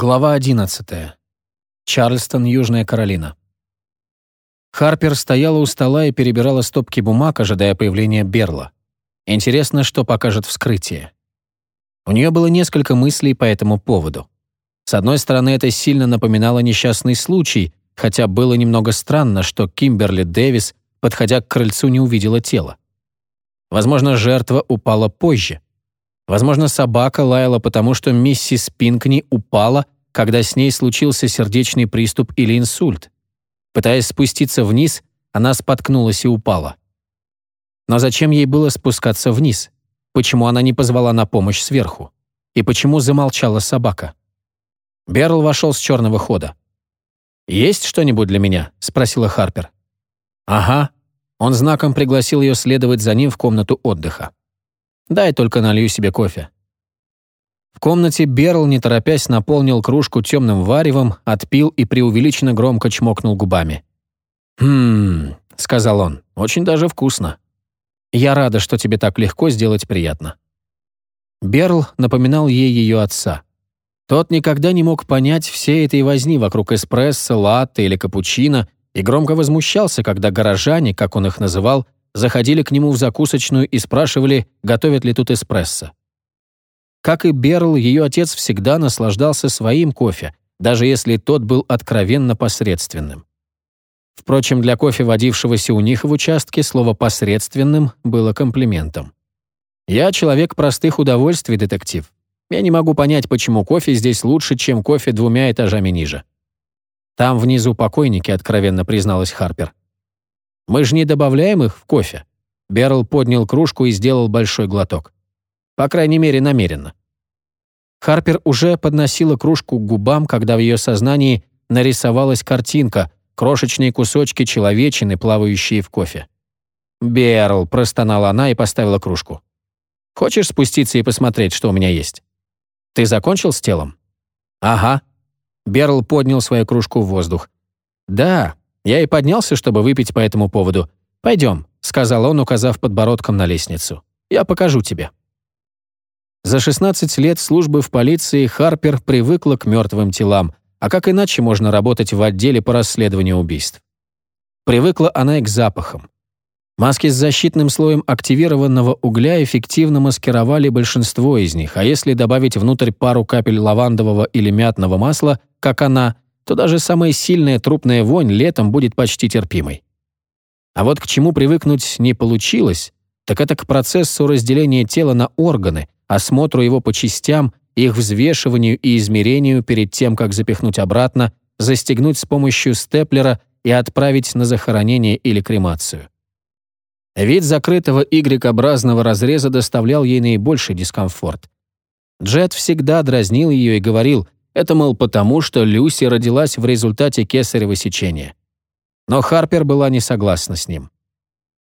Глава 11. Чарльстон, Южная Каролина. Харпер стояла у стола и перебирала стопки бумаг, ожидая появления Берла. Интересно, что покажет вскрытие. У нее было несколько мыслей по этому поводу. С одной стороны, это сильно напоминало несчастный случай, хотя было немного странно, что Кимберли Дэвис, подходя к крыльцу, не увидела тело. Возможно, жертва упала позже — Возможно, собака лаяла потому, что миссис Пинкни упала, когда с ней случился сердечный приступ или инсульт. Пытаясь спуститься вниз, она споткнулась и упала. Но зачем ей было спускаться вниз? Почему она не позвала на помощь сверху? И почему замолчала собака? Берл вошел с черного хода. «Есть что-нибудь для меня?» — спросила Харпер. «Ага». Он знаком пригласил ее следовать за ним в комнату отдыха. Дай только налью себе кофе». В комнате Берл, не торопясь, наполнил кружку темным варевом, отпил и преувеличенно громко чмокнул губами. «Хм...» — сказал он. «Очень даже вкусно. Я рада, что тебе так легко сделать приятно». Берл напоминал ей ее отца. Тот никогда не мог понять всей этой возни вокруг эспрессо, латте или капучино и громко возмущался, когда горожане, как он их называл, заходили к нему в закусочную и спрашивали, готовят ли тут эспрессо. Как и Берл, ее отец всегда наслаждался своим кофе, даже если тот был откровенно посредственным. Впрочем, для кофе, водившегося у них в участке, слово «посредственным» было комплиментом. «Я человек простых удовольствий, детектив. Я не могу понять, почему кофе здесь лучше, чем кофе двумя этажами ниже». «Там внизу покойники», — откровенно призналась Харпер. Мы же не добавляем их в кофе». Берл поднял кружку и сделал большой глоток. По крайней мере, намеренно. Харпер уже подносила кружку к губам, когда в ее сознании нарисовалась картинка, крошечные кусочки человечины, плавающие в кофе. «Берл», — простонала она и поставила кружку. «Хочешь спуститься и посмотреть, что у меня есть?» «Ты закончил с телом?» «Ага». Берл поднял свою кружку в воздух. «Да, я и поднялся, чтобы выпить по этому поводу. «Пойдем», — сказал он, указав подбородком на лестницу. «Я покажу тебе». За 16 лет службы в полиции Харпер привыкла к мертвым телам, а как иначе можно работать в отделе по расследованию убийств? Привыкла она и к запахам. Маски с защитным слоем активированного угля эффективно маскировали большинство из них, а если добавить внутрь пару капель лавандового или мятного масла, как она, то даже самая сильная трупная вонь летом будет почти терпимой. А вот к чему привыкнуть не получилось, так это к процессу разделения тела на органы, осмотру его по частям, их взвешиванию и измерению перед тем, как запихнуть обратно, застегнуть с помощью степлера и отправить на захоронение или кремацию. Вид закрытого Y-образного разреза доставлял ей наибольший дискомфорт. Джет всегда дразнил ее и говорил, это, мол, потому, что Люси родилась в результате кесарево сечения. Но Харпер была не согласна с ним.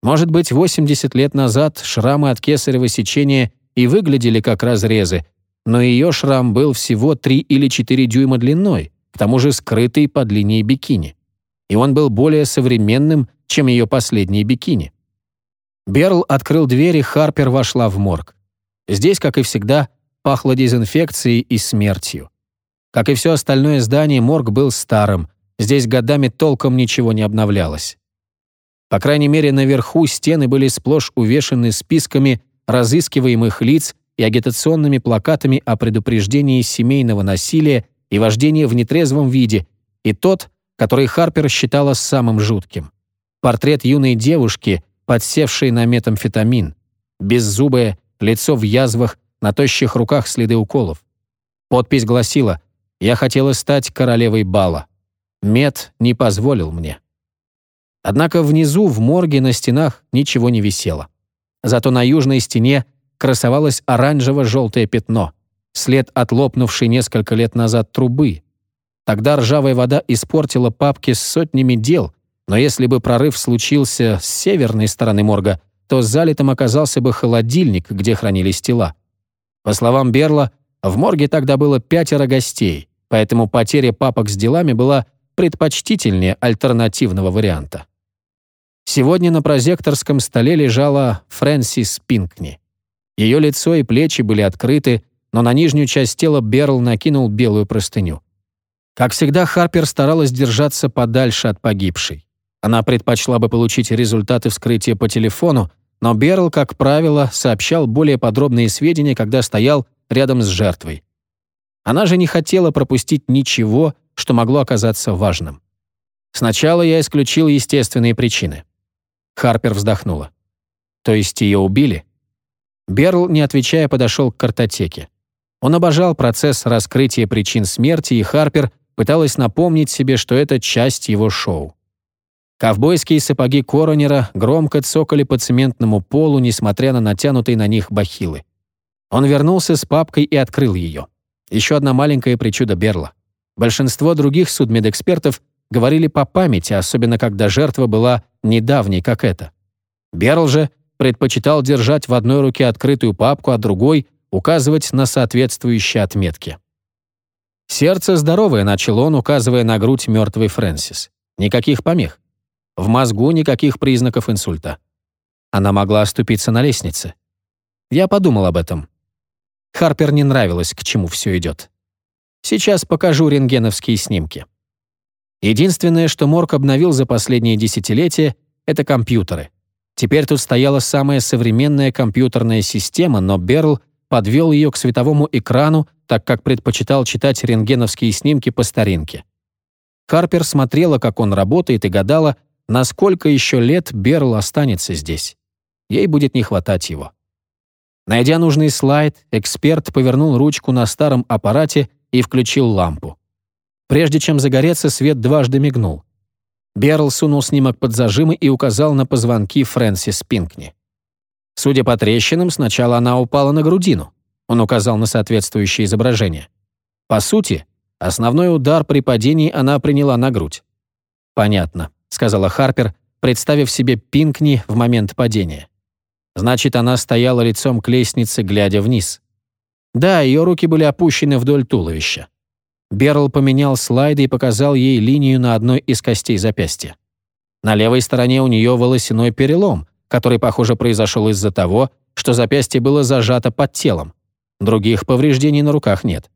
Может быть, 80 лет назад шрамы от кесарево сечения и выглядели как разрезы, но ее шрам был всего 3 или 4 дюйма длиной, к тому же скрытый под линией бикини. И он был более современным, чем ее последние бикини. Берл открыл дверь, и Харпер вошла в морг. Здесь, как и всегда, пахло дезинфекцией и смертью. Как и все остальное здание, морг был старым. Здесь годами толком ничего не обновлялось. По крайней мере, наверху стены были сплошь увешаны списками разыскиваемых лиц и агитационными плакатами о предупреждении семейного насилия и вождении в нетрезвом виде, и тот, который Харпер считала самым жутким. Портрет юной девушки, подсевшей на метамфетамин. Беззубое, лицо в язвах, на тощих руках следы уколов. Подпись гласила я хотела стать королевой бала. Мед не позволил мне. Однако внизу, в морге, на стенах ничего не висело. Зато на южной стене красовалось оранжево-желтое пятно, след от лопнувшей несколько лет назад трубы. Тогда ржавая вода испортила папки с сотнями дел, но если бы прорыв случился с северной стороны морга, то залитым оказался бы холодильник, где хранились тела. По словам Берла, в морге тогда было пятеро гостей, поэтому потеря папок с делами была предпочтительнее альтернативного варианта. Сегодня на прозекторском столе лежала Фрэнсис Пинкни. Ее лицо и плечи были открыты, но на нижнюю часть тела Берл накинул белую простыню. Как всегда, Харпер старалась держаться подальше от погибшей. Она предпочла бы получить результаты вскрытия по телефону, но Берл, как правило, сообщал более подробные сведения, когда стоял рядом с жертвой. Она же не хотела пропустить ничего, что могло оказаться важным. Сначала я исключил естественные причины. Харпер вздохнула. То есть ее убили? Берл, не отвечая, подошел к картотеке. Он обожал процесс раскрытия причин смерти, и Харпер пыталась напомнить себе, что это часть его шоу. Ковбойские сапоги коронера громко цокали по цементному полу, несмотря на натянутые на них бахилы. Он вернулся с папкой и открыл ее. Еще одна маленькая причуда Берла. Большинство других судмедэкспертов говорили по памяти, особенно когда жертва была недавней, как эта. Берл же предпочитал держать в одной руке открытую папку, а другой — указывать на соответствующие отметки. «Сердце здоровое», — начал он, указывая на грудь мертвой Фрэнсис. «Никаких помех. В мозгу никаких признаков инсульта. Она могла оступиться на лестнице. Я подумал об этом. Харпер не нравилось, к чему все идет. Сейчас покажу рентгеновские снимки. Единственное, что Морг обновил за последние десятилетия, это компьютеры. Теперь тут стояла самая современная компьютерная система, но Берл подвел ее к световому экрану, так как предпочитал читать рентгеновские снимки по старинке. Харпер смотрела, как он работает, и гадала, насколько еще лет Берл останется здесь. Ей будет не хватать его. Найдя нужный слайд, эксперт повернул ручку на старом аппарате и включил лампу. Прежде чем загореться, свет дважды мигнул. Берл сунул снимок под зажимы и указал на позвонки Фрэнсис Пинкни. Судя по трещинам, сначала она упала на грудину. Он указал на соответствующее изображение. По сути, основной удар при падении она приняла на грудь. «Понятно», — сказала Харпер, представив себе Пинкни в момент падения. Значит, она стояла лицом к лестнице, глядя вниз. Да, ее руки были опущены вдоль туловища. Берл поменял слайды и показал ей линию на одной из костей запястья. На левой стороне у нее волосяной перелом, который, похоже, произошел из-за того, что запястье было зажато под телом. Других повреждений на руках нет.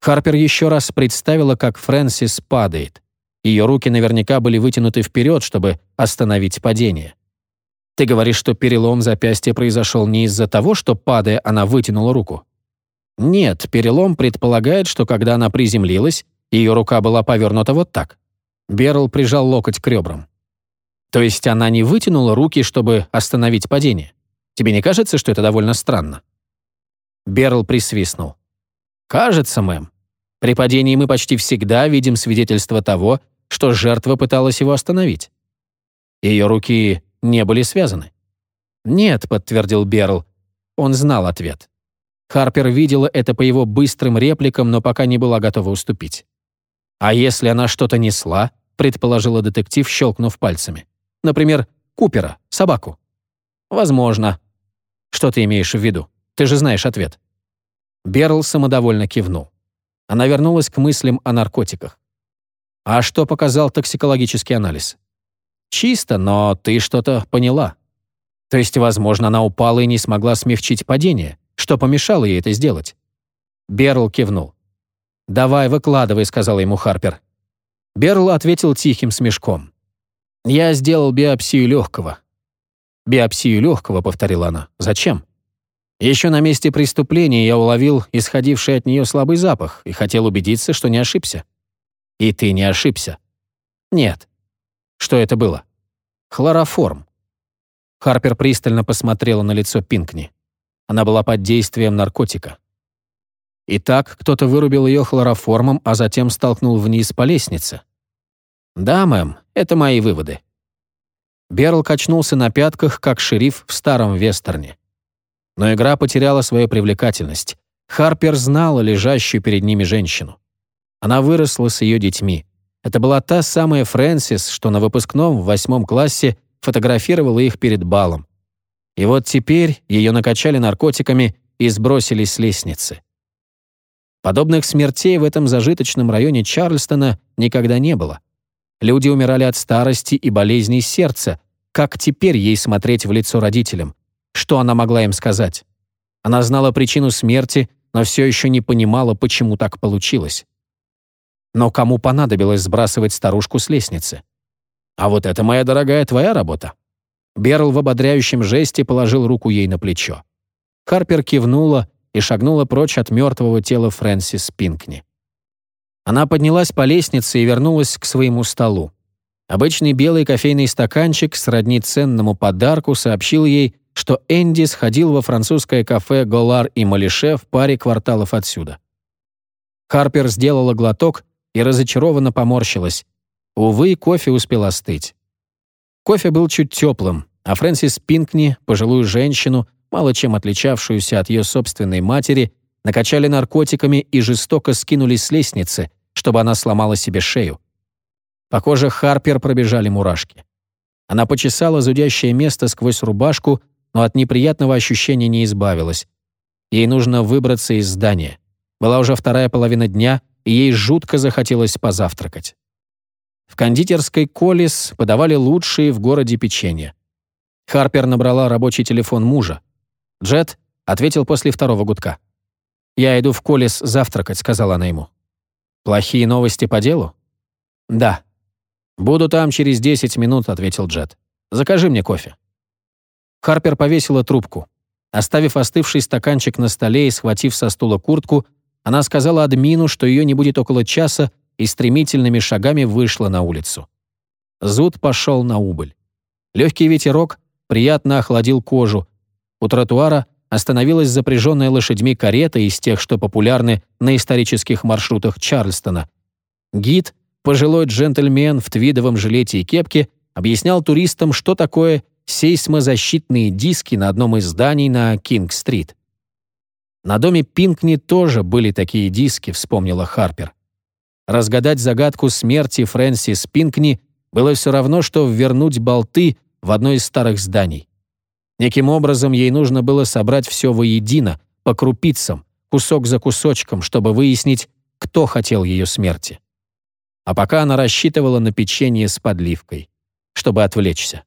Харпер еще раз представила, как Фрэнсис падает. Ее руки наверняка были вытянуты вперед, чтобы остановить падение. Ты говоришь, что перелом запястья произошел не из-за того, что, падая, она вытянула руку? Нет, перелом предполагает, что когда она приземлилась, ее рука была повернута вот так. Берл прижал локоть к ребрам. То есть она не вытянула руки, чтобы остановить падение? Тебе не кажется, что это довольно странно? Берл присвистнул. «Кажется, мэм. При падении мы почти всегда видим свидетельство того, что жертва пыталась его остановить. Ее руки не были связаны. «Нет», — подтвердил Берл. Он знал ответ. Харпер видела это по его быстрым репликам, но пока не была готова уступить. «А если она что-то несла?» — предположила детектив, щелкнув пальцами. «Например, Купера, собаку». «Возможно». «Что ты имеешь в виду? Ты же знаешь ответ». Берл самодовольно кивнул. Она вернулась к мыслям о наркотиках. А что показал токсикологический анализ? Чисто, но ты что-то поняла. То есть, возможно, она упала и не смогла смягчить падение. Что помешало ей это сделать? Берл кивнул. «Давай, выкладывай», — сказал ему Харпер. Берл ответил тихим смешком. «Я сделал биопсию легкого». «Биопсию легкого», — повторила она. «Зачем?» Еще на месте преступления я уловил исходивший от нее слабый запах и хотел убедиться, что не ошибся. И ты не ошибся. Нет. Что это было? Хлороформ. Харпер пристально посмотрела на лицо Пинкни. Она была под действием наркотика. Итак, кто-то вырубил ее хлороформом, а затем столкнул вниз по лестнице. Да, мэм, это мои выводы. Берл качнулся на пятках, как шериф в старом вестерне. Но игра потеряла свою привлекательность. Харпер знала лежащую перед ними женщину. Она выросла с ее детьми. Это была та самая Фрэнсис, что на выпускном в восьмом классе фотографировала их перед балом. И вот теперь ее накачали наркотиками и сбросили с лестницы. Подобных смертей в этом зажиточном районе Чарльстона никогда не было. Люди умирали от старости и болезней сердца. Как теперь ей смотреть в лицо родителям? Что она могла им сказать? Она знала причину смерти, но все еще не понимала, почему так получилось. Но кому понадобилось сбрасывать старушку с лестницы? А вот это, моя дорогая, твоя работа. Берл в ободряющем жесте положил руку ей на плечо. Харпер кивнула и шагнула прочь от мертвого тела Фрэнсис Пинкни. Она поднялась по лестнице и вернулась к своему столу. Обычный белый кофейный стаканчик, сродни ценному подарку, сообщил ей, что Энди сходил во французское кафе «Голар» и «Малише» в паре кварталов отсюда. Харпер сделала глоток и разочарованно поморщилась. Увы, кофе успел остыть. Кофе был чуть теплым, а Фрэнсис Пинкни, пожилую женщину, мало чем отличавшуюся от ее собственной матери, накачали наркотиками и жестоко скинули с лестницы, чтобы она сломала себе шею. По коже Харпер пробежали мурашки. Она почесала зудящее место сквозь рубашку, но от неприятного ощущения не избавилась. Ей нужно выбраться из здания. Была уже вторая половина дня, и ей жутко захотелось позавтракать. В кондитерской «Колес» подавали лучшие в городе печенье. Харпер набрала рабочий телефон мужа. Джет ответил после второго гудка. «Я иду в «Колес» завтракать», — сказала она ему. «Плохие новости по делу?» «Да». «Буду там через 10 минут», — ответил Джет. «Закажи мне кофе». Харпер повесила трубку. Оставив остывший стаканчик на столе и схватив со стула куртку, она сказала админу, что ее не будет около часа, и стремительными шагами вышла на улицу. Зуд пошел на убыль. Легкий ветерок приятно охладил кожу. У тротуара остановилась запряженная лошадьми карета из тех, что популярны на исторических маршрутах Чарльстона. Гид, пожилой джентльмен в твидовом жилете и кепке, объяснял туристам, что такое сейсмозащитные диски на одном из зданий на Кинг-стрит. На доме Пинкни тоже были такие диски, вспомнила Харпер. Разгадать загадку смерти Фрэнсис Пинкни было все равно, что ввернуть болты в одно из старых зданий. Неким образом ей нужно было собрать все воедино, по крупицам, кусок за кусочком, чтобы выяснить, кто хотел ее смерти. А пока она рассчитывала на печенье с подливкой, чтобы отвлечься.